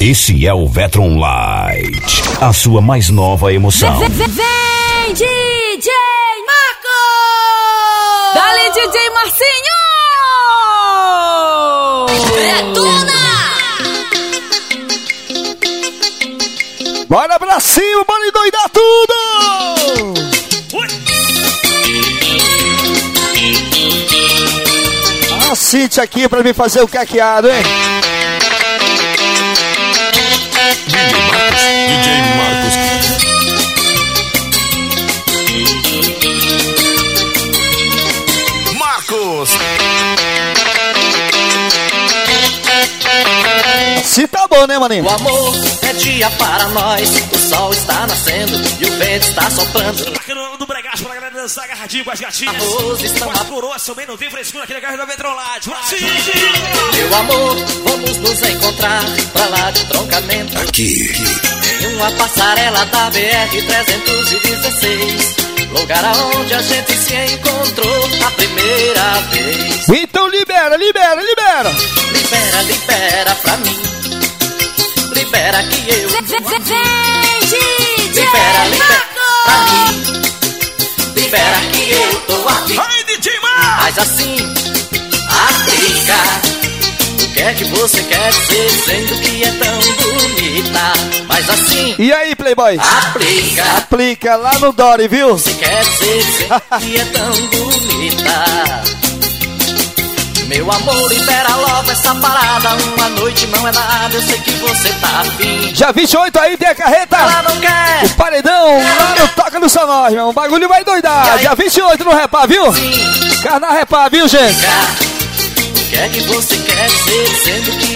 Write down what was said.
Esse é o Vetron Light, a sua mais nova emoção. Vem, vem, vem DJ Marco! Dali, DJ Marcinho! Detona! Bora pra cima, bora endoidar tudo! A Cintia aqui pra me fazer o caqueado, hein? Se tá bom, né, maninho? O amor é dia para nós, o sol está nascendo e o vento está soprando. Bacana do Bregaço pra galera dançar agarradinho com as gatinhas. Com a a... coroa, também não tem frescura aqui na garra da Metrolade. Meu amor, vamos nos encontrar pra lá de troncamento. Aqui. Em uma passarela da BR-316. Lugar aonde a gente se encontrou a primeira vez. Então libera, libera, libera! Libera, libera pra mim. Libera que eu. Vem, DJ Libera, libera pra mim. Libera que eu tô aqui. Aí, DJ! Mas assim, aplica. O que é que você quer dizer dizendo que é tão bonita? Mas assim, E aí, Playboy? aplica. Aplica lá no Dory, viu? Você quer dizer dizendo que é tão bonita? Meu amor, libera logo essa parada. Uma noite não é nada, eu sei que você tá afim. Dia 28 aí tem a carreta! Ela não quer. O paredão lá no Toca do Sonor, irmão. O bagulho vai doidar. Dia 28 no Repá, viu? Sim, Carna Repá, viu, gente? O que é que você quer dizer dizendo que